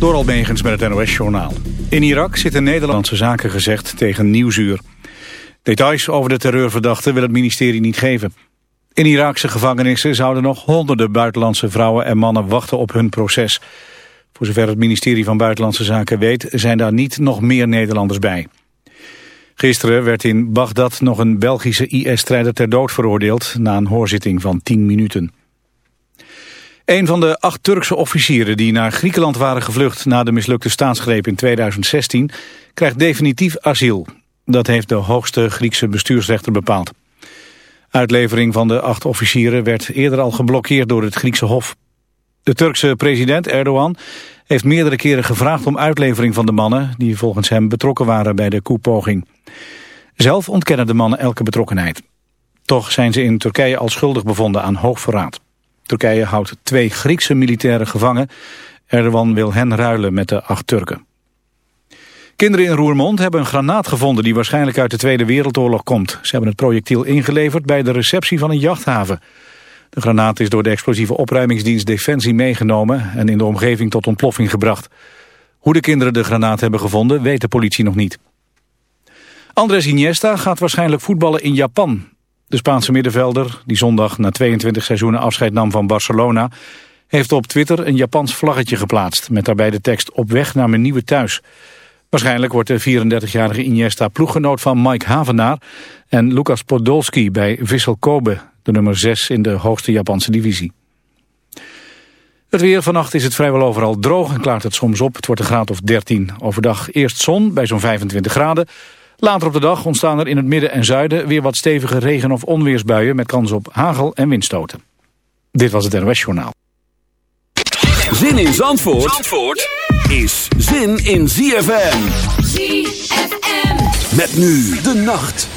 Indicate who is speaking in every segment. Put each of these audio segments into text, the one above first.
Speaker 1: Door Almegens met het NOS-journaal. In Irak zitten Nederlandse zaken gezegd tegen Nieuwsuur. Details over de terreurverdachte wil het ministerie niet geven. In Iraakse gevangenissen zouden nog honderden buitenlandse vrouwen en mannen wachten op hun proces. Voor zover het ministerie van Buitenlandse Zaken weet zijn daar niet nog meer Nederlanders bij. Gisteren werd in Bagdad nog een Belgische IS-strijder ter dood veroordeeld na een hoorzitting van 10 minuten. Een van de acht Turkse officieren die naar Griekenland waren gevlucht na de mislukte staatsgreep in 2016 krijgt definitief asiel. Dat heeft de hoogste Griekse bestuursrechter bepaald. Uitlevering van de acht officieren werd eerder al geblokkeerd door het Griekse Hof. De Turkse president Erdogan heeft meerdere keren gevraagd om uitlevering van de mannen... die volgens hem betrokken waren bij de koepoging. Zelf ontkennen de mannen elke betrokkenheid. Toch zijn ze in Turkije al schuldig bevonden aan hoogverraad. Turkije houdt twee Griekse militairen gevangen. Erdogan wil hen ruilen met de acht Turken. Kinderen in Roermond hebben een granaat gevonden die waarschijnlijk uit de Tweede Wereldoorlog komt. Ze hebben het projectiel ingeleverd bij de receptie van een jachthaven. De granaat is door de explosieve opruimingsdienst Defensie meegenomen en in de omgeving tot ontploffing gebracht. Hoe de kinderen de granaat hebben gevonden weet de politie nog niet. Andres Iniesta gaat waarschijnlijk voetballen in Japan. De Spaanse middenvelder, die zondag na 22 seizoenen afscheid nam van Barcelona... heeft op Twitter een Japans vlaggetje geplaatst... met daarbij de tekst op weg naar mijn nieuwe thuis. Waarschijnlijk wordt de 34-jarige Iniesta ploeggenoot van Mike Havenaar... en Lucas Podolski bij Vissel Kobe, de nummer 6 in de hoogste Japanse divisie. Het weer vannacht is het vrijwel overal droog en klaart het soms op. Het wordt een graad of 13. Overdag eerst zon bij zo'n 25 graden... Later op de dag ontstaan er in het midden en zuiden weer wat stevige regen- of onweersbuien met kans op hagel en windstoten. Dit was het NOS Journaal.
Speaker 2: Zin in Zandvoort, Zandvoort is zin in ZFM. ZFM. Met nu de nacht.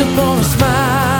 Speaker 3: upon a
Speaker 4: smile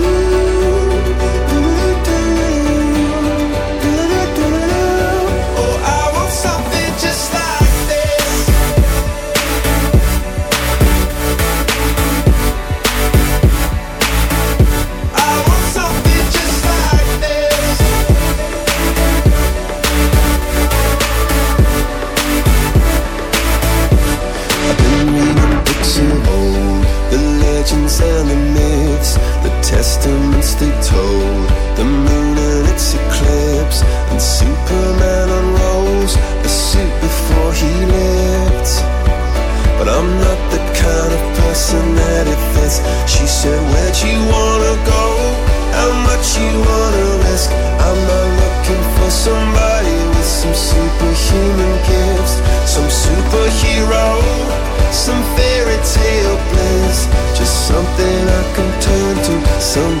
Speaker 5: some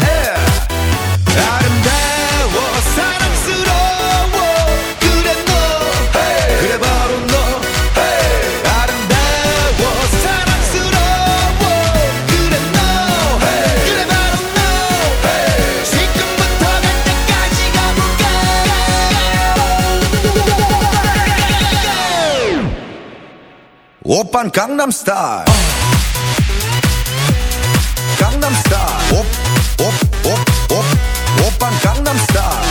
Speaker 6: op een Gangnam Style. Gangnam Style, op, op, op, op, op een Gangnam Style.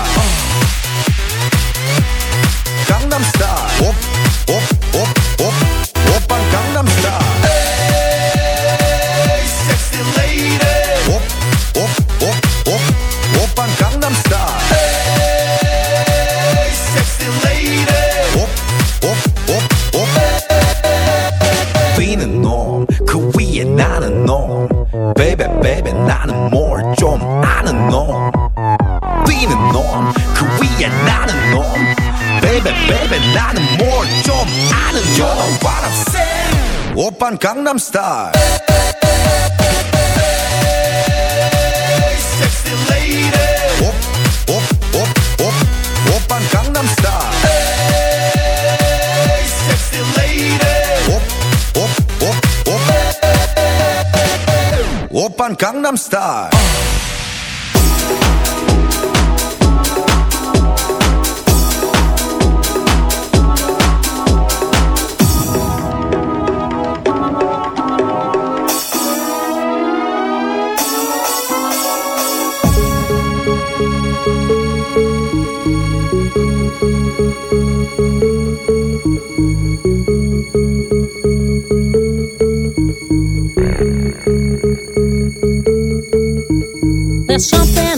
Speaker 6: Gangnam Style. Opan Gangnam Style.
Speaker 2: There's something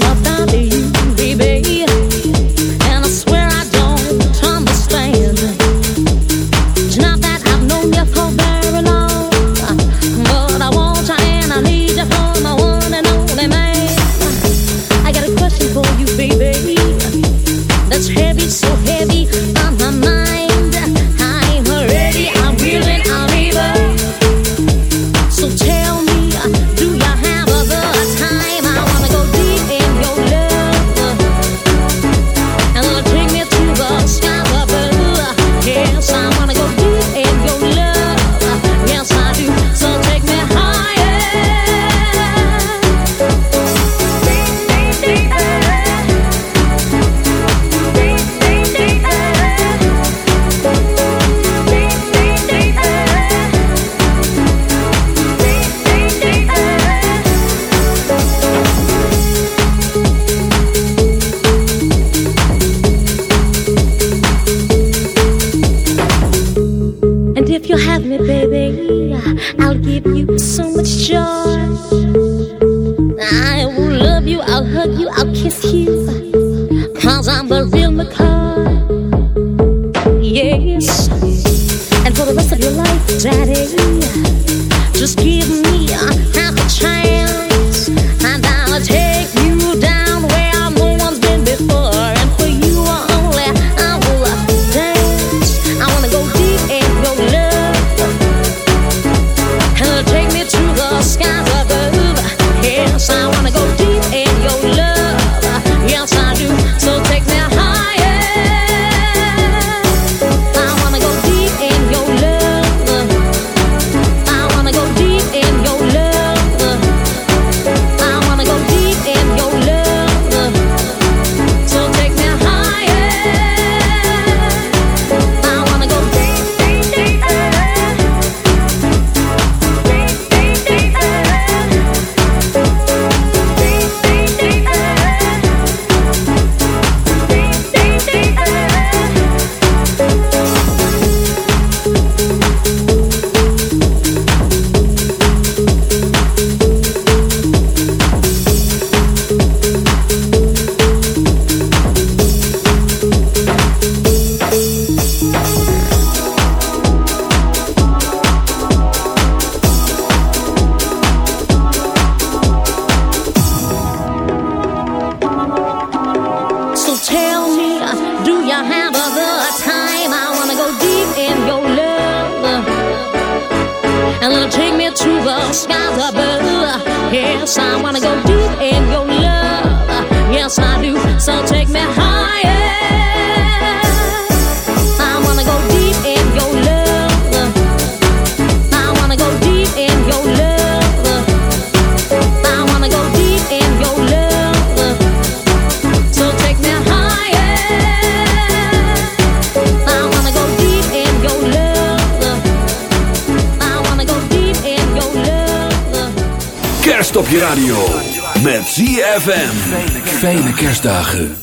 Speaker 2: kerstdagen.